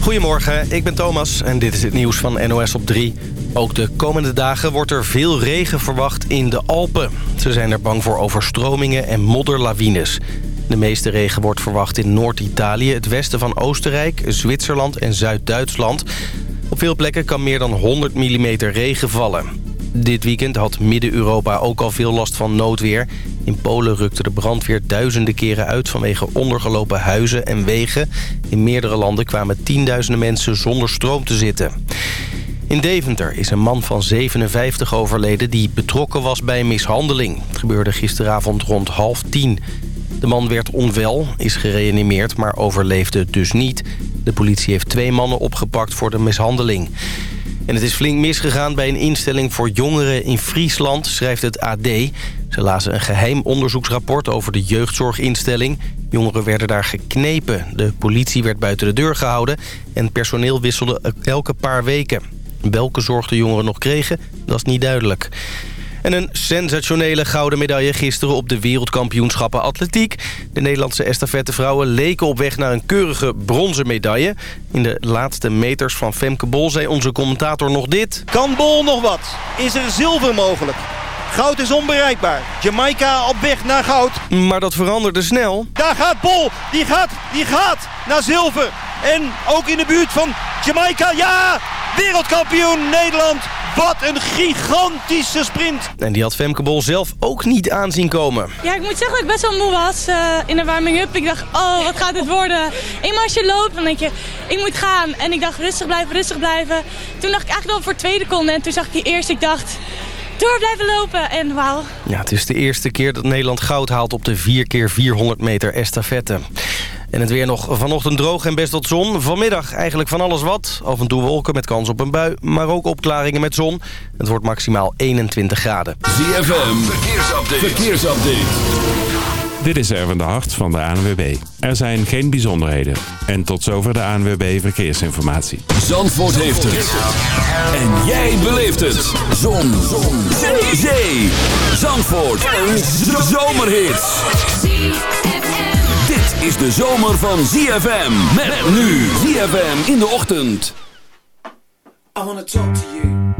Goedemorgen, ik ben Thomas en dit is het nieuws van NOS op 3. Ook de komende dagen wordt er veel regen verwacht in de Alpen. Ze zijn er bang voor overstromingen en modderlawines. De meeste regen wordt verwacht in Noord-Italië, het westen van Oostenrijk, Zwitserland en Zuid-Duitsland. Op veel plekken kan meer dan 100 mm regen vallen. Dit weekend had Midden-Europa ook al veel last van noodweer. In Polen rukte de brandweer duizenden keren uit vanwege ondergelopen huizen en wegen. In meerdere landen kwamen tienduizenden mensen zonder stroom te zitten. In Deventer is een man van 57 overleden die betrokken was bij mishandeling. Het gebeurde gisteravond rond half tien. De man werd onwel, is gereanimeerd, maar overleefde dus niet. De politie heeft twee mannen opgepakt voor de mishandeling. En het is flink misgegaan bij een instelling voor jongeren in Friesland, schrijft het AD. Ze lazen een geheim onderzoeksrapport over de jeugdzorginstelling. Jongeren werden daar geknepen. De politie werd buiten de deur gehouden en personeel wisselde elke paar weken. Welke zorg de jongeren nog kregen, dat is niet duidelijk. En een sensationele gouden medaille gisteren op de wereldkampioenschappen atletiek. De Nederlandse estafettevrouwen leken op weg naar een keurige bronzen medaille. In de laatste meters van Femke Bol zei onze commentator nog dit. Kan Bol nog wat? Is er zilver mogelijk? Goud is onbereikbaar. Jamaica op weg naar goud. Maar dat veranderde snel. Daar gaat Bol. Die gaat, die gaat naar zilver. En ook in de buurt van Jamaica. Ja, wereldkampioen Nederland. Wat een gigantische sprint. En die had Femke Bol zelf ook niet aanzien komen. Ja, ik moet zeggen dat ik best wel moe was uh, in de warming-up. Ik dacht, oh, wat gaat dit worden? Eenmaal als je loopt, dan denk je, ik moet gaan. En ik dacht, rustig blijven, rustig blijven. Toen dacht ik eigenlijk al voor tweede kon. En toen zag ik die eerste, ik dacht, door blijven lopen. En wauw. Ja, het is de eerste keer dat Nederland goud haalt op de 4 keer 400 meter estafette. En het weer nog vanochtend droog en best wat zon. Vanmiddag eigenlijk van alles wat. Af en toe wolken met kans op een bui, maar ook opklaringen met zon. Het wordt maximaal 21 graden. ZFM, verkeersupdate. verkeersupdate. Dit is Erwin de Hart van de ANWB. Er zijn geen bijzonderheden. En tot zover de ANWB Verkeersinformatie. Zandvoort heeft het. En jij beleeft het. Zon. Zon. Zee. Zee. Zandvoort. Een zomerhit. Is de zomer van ZFM. Met nu ZFM in de ochtend. I talk to you.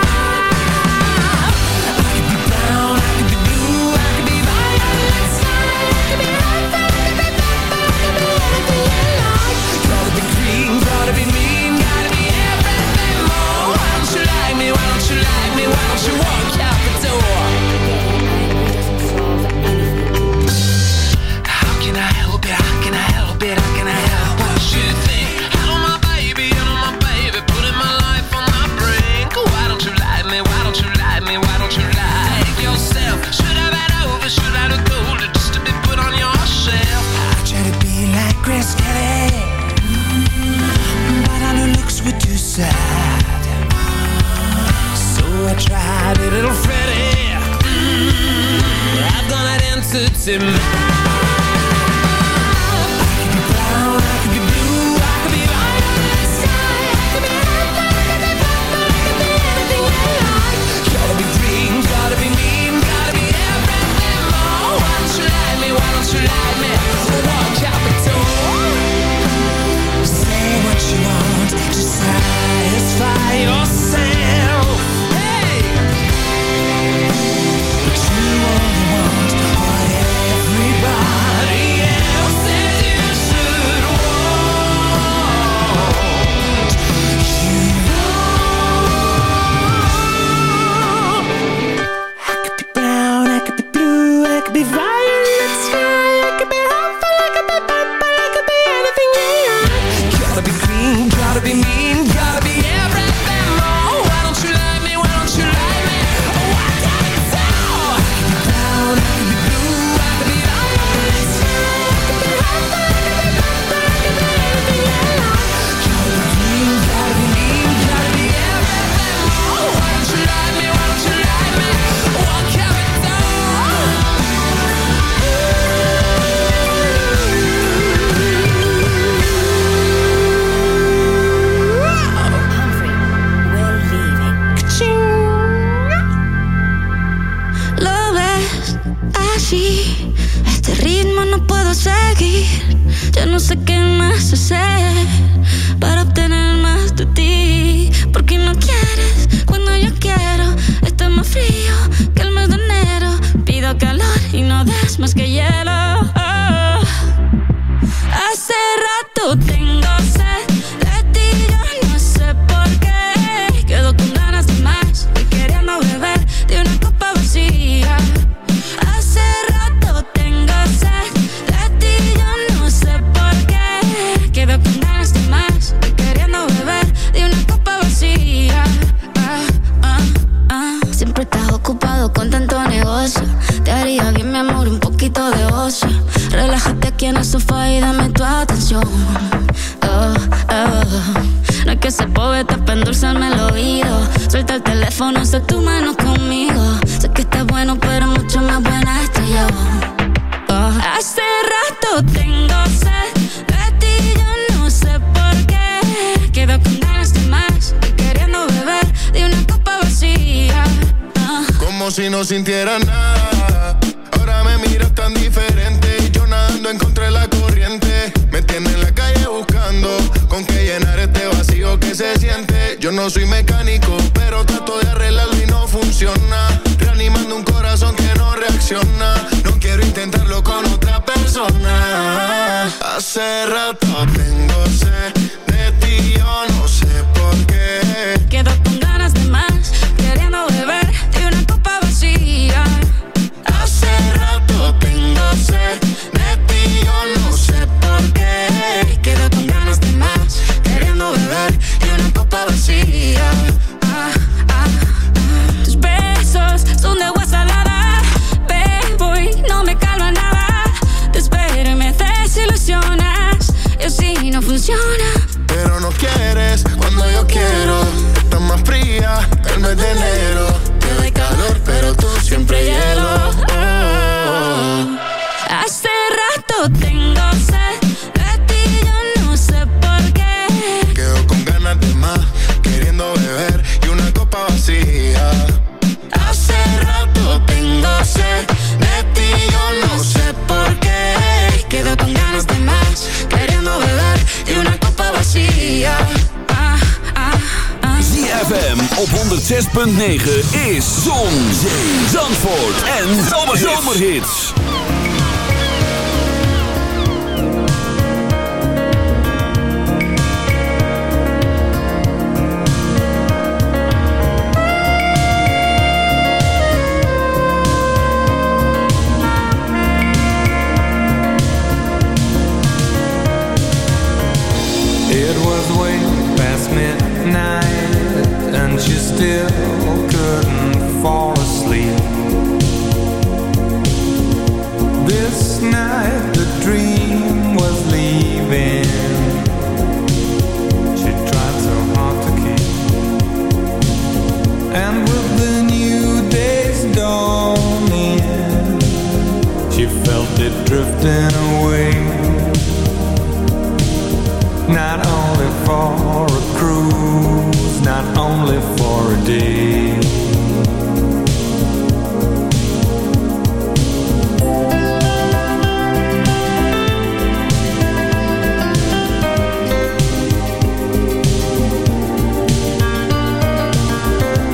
Been over? Should I have told just to be put on your shelf? I try to be like Grace Kelly, mm, but all her looks were too sad. So I tried a little Freddie. Mm, I've done it entity Gotta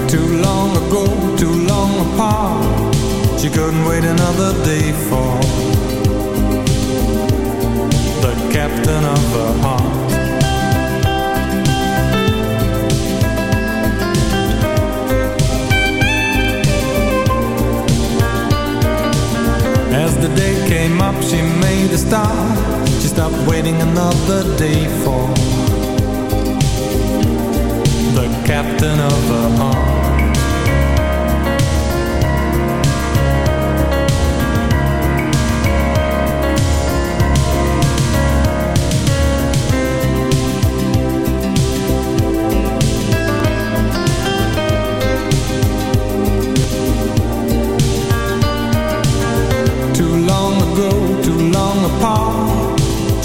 Too long ago, too long apart. She couldn't wait another day for The captain of her heart. As the day came up, she made a start. She stopped waiting another day for The captain of her heart.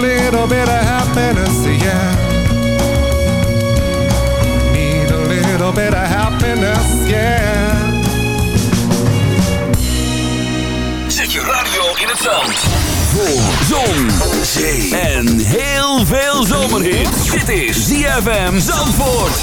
little bit of happiness, yeah. Need a little bit of happiness, yeah. Zet je radio in het zand. Voor zon, zee en heel veel zomerhit. Dit is ZFM Zandvoort.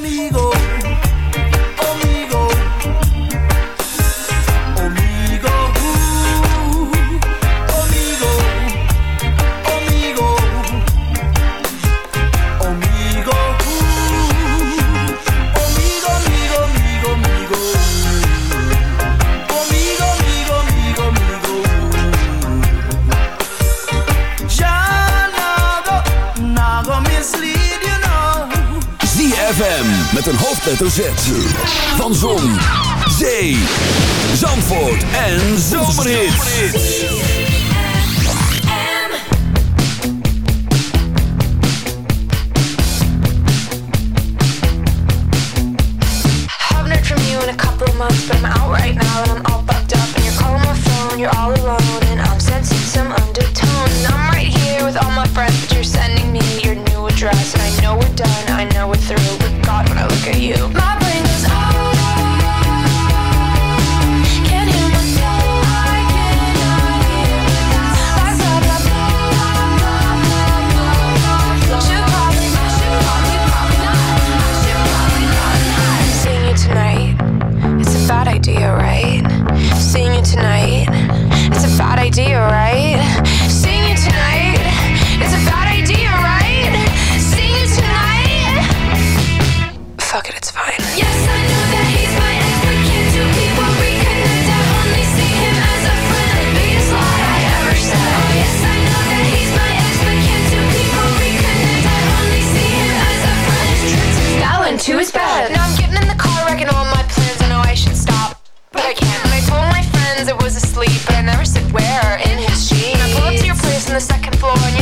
conmigo. ничего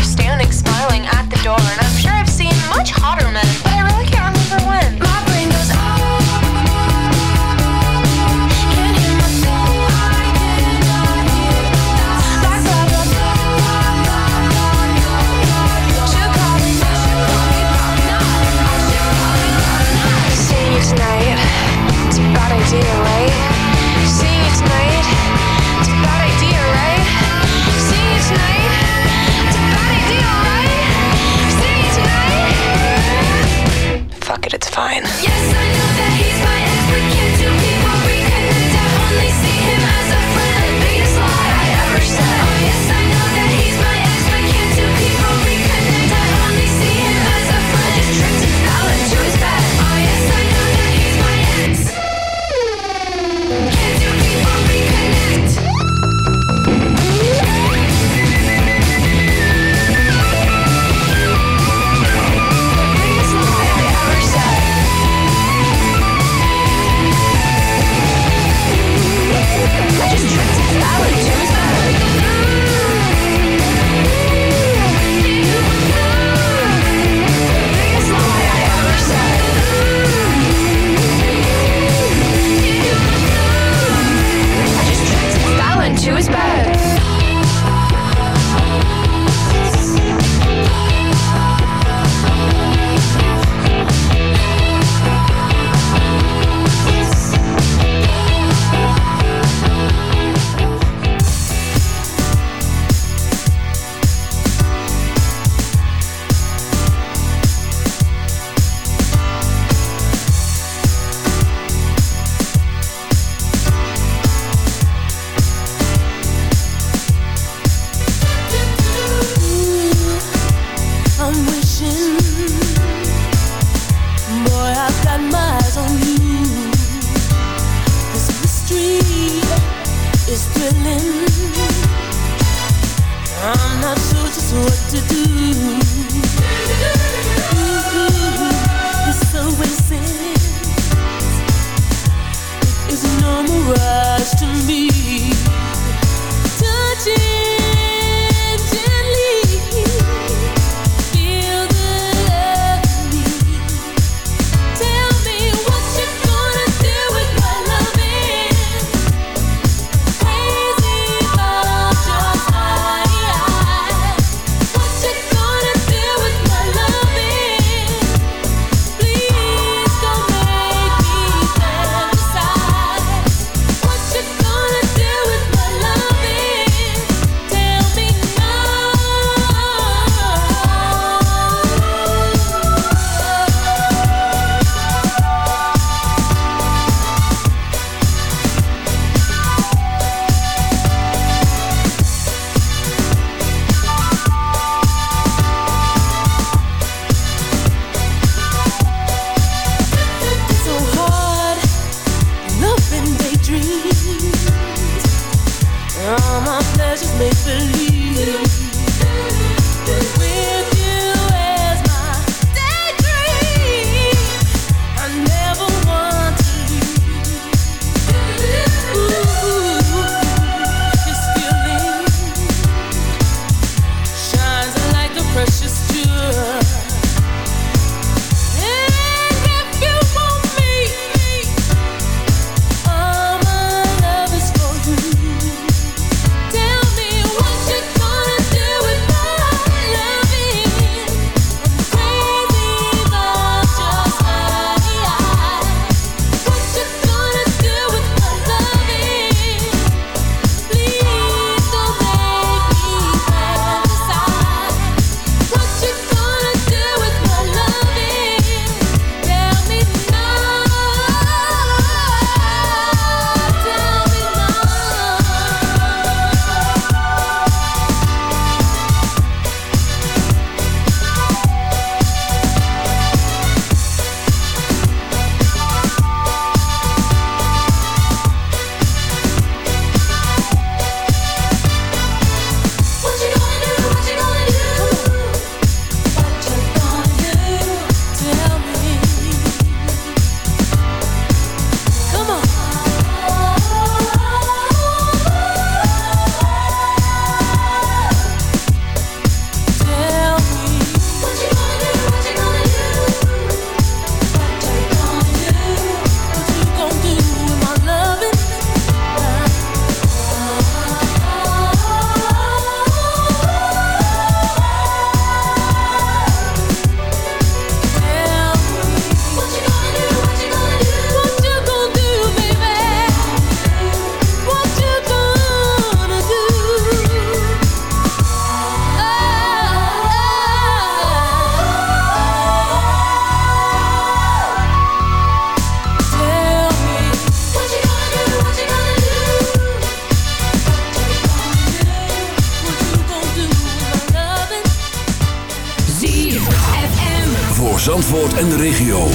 en de regio.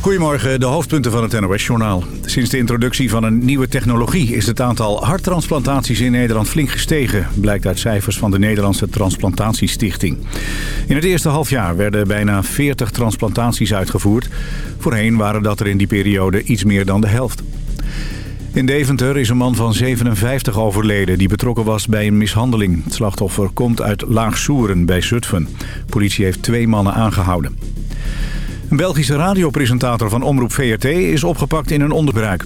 Goedemorgen, de hoofdpunten van het NOS-journaal. Sinds de introductie van een nieuwe technologie is het aantal harttransplantaties in Nederland flink gestegen, blijkt uit cijfers van de Nederlandse Transplantatiestichting. In het eerste halfjaar werden bijna 40 transplantaties uitgevoerd. Voorheen waren dat er in die periode iets meer dan de helft. In Deventer is een man van 57 overleden die betrokken was bij een mishandeling. Het slachtoffer komt uit Laagsoeren bij Zutphen. Politie heeft twee mannen aangehouden. Een Belgische radiopresentator van Omroep VRT is opgepakt in een onderbruik.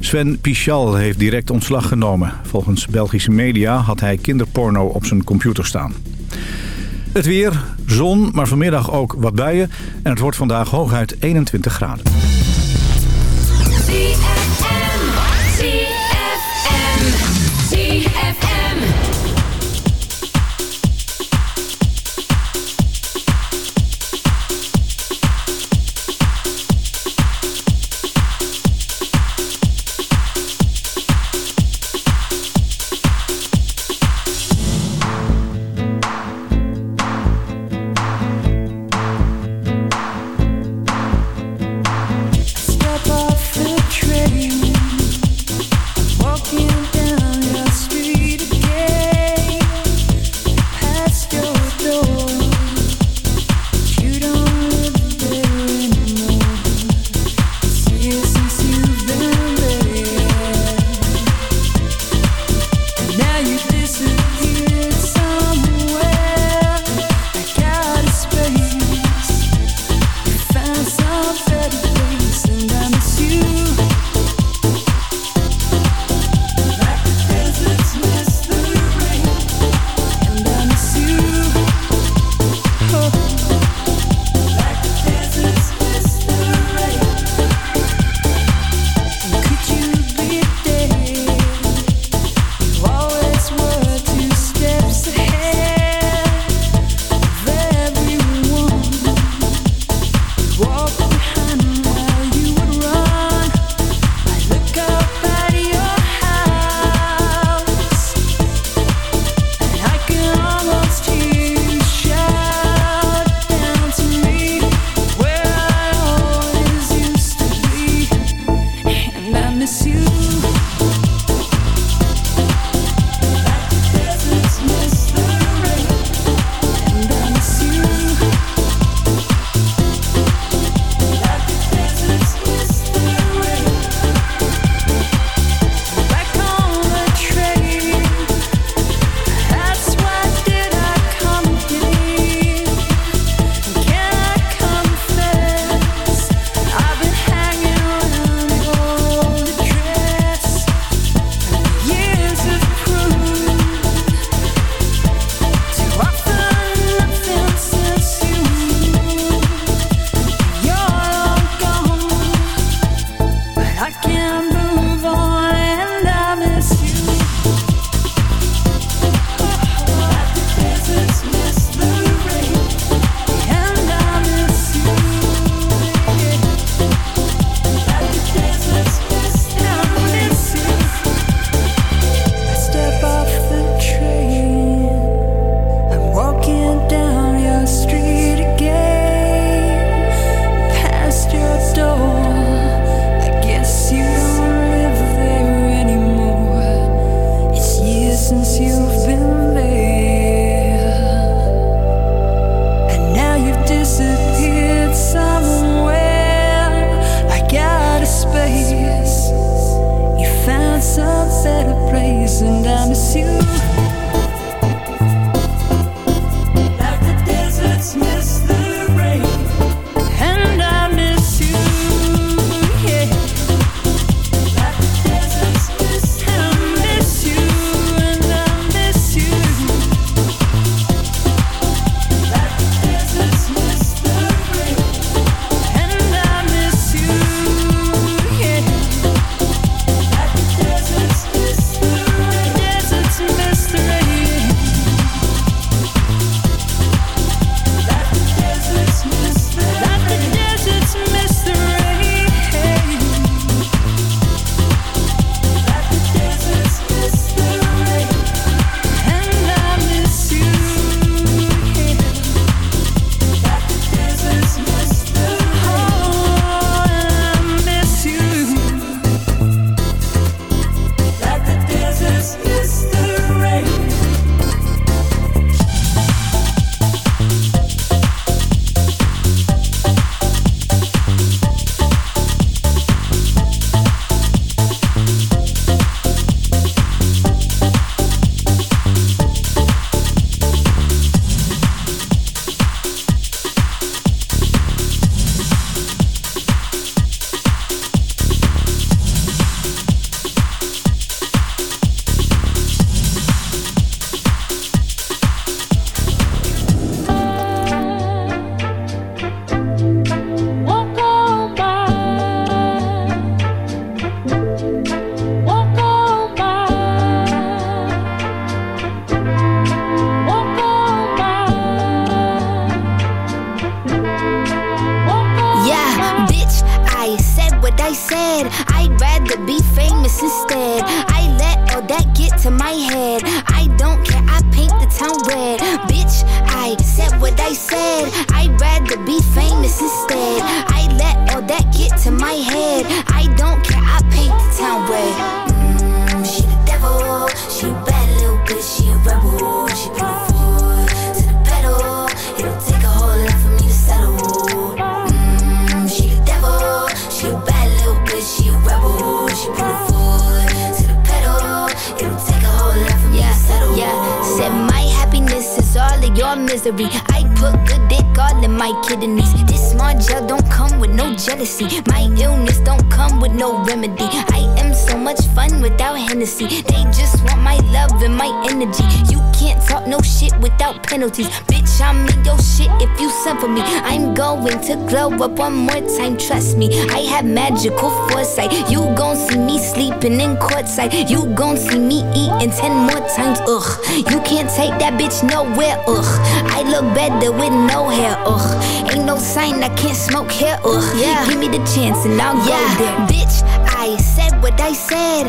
Sven Pichal heeft direct ontslag genomen. Volgens Belgische media had hij kinderporno op zijn computer staan. Het weer, zon, maar vanmiddag ook wat buien. En het wordt vandaag hooguit 21 graden. One more time, trust me. I have magical foresight. You gon' see me sleeping in courtside. You gon' see me eating ten more times, ugh. You can't take that bitch nowhere, ugh. I look better with no hair, ugh. Ain't no sign I can't smoke hair, ugh. Yeah. Give me the chance and I'll go there. Bitch, I said what I said.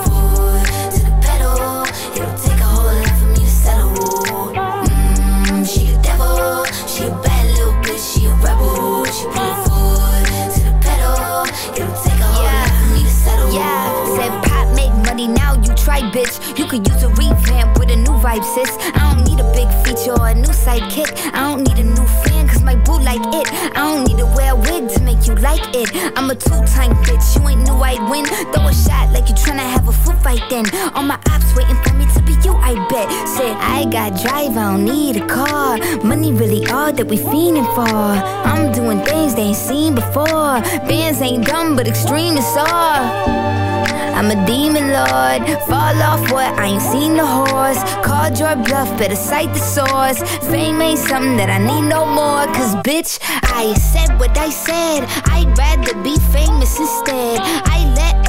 bitch. You could use a revamp with a new vibe, sis. I don't need a big feature or a new sidekick. I don't need a new fan, cause my boo like it. I don't need to wear a wig to make you like it. I'm a two-time bitch, you ain't knew I'd win. Throw a shot like you tryna have a foot fight then. All my ops waiting for me to be you, I bet. Said I got drive, I don't need a car. Money really all that we fiending for. I'm doing things they ain't seen before. Bands ain't dumb, but extreme is all. I'm a demon lord. Fall off what? I ain't seen the horse. Called your bluff, better cite the source. Fame ain't something that I need no more. Cause bitch, I said what I said. I'd rather be famous instead. I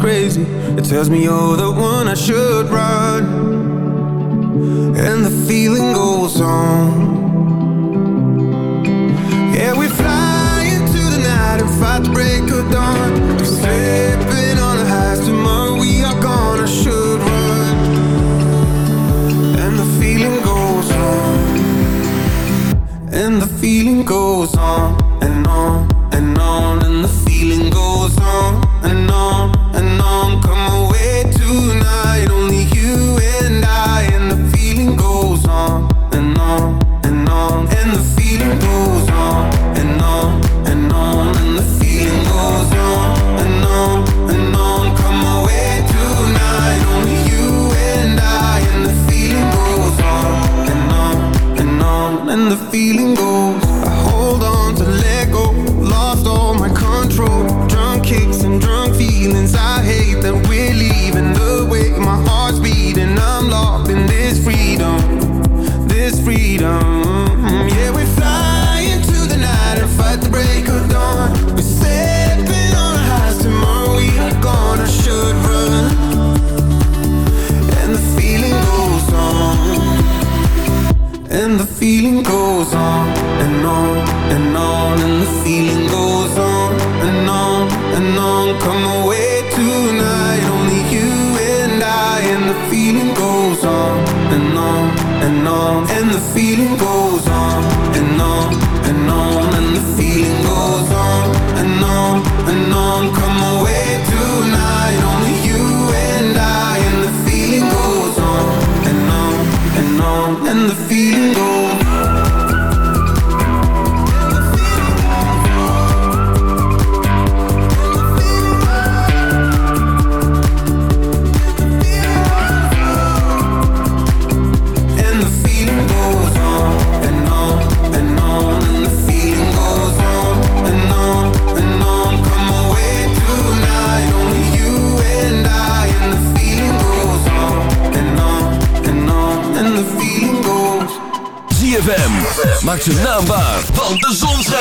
crazy. It tells me you're the one I should run. And the feeling goes on.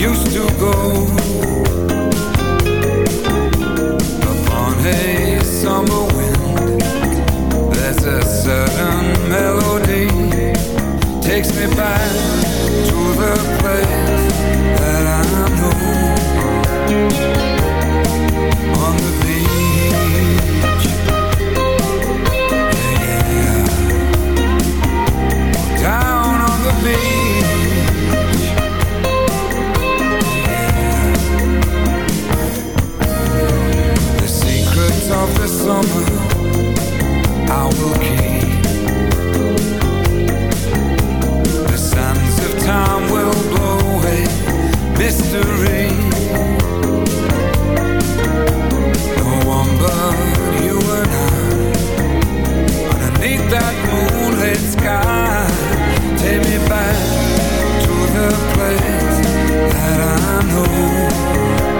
used to go upon a summer wind. There's a certain melody takes me back to the place that I on the summer I will keep The sands of time will blow away mystery. No one but you and I Underneath that moonlit sky Take me back to the place that I know.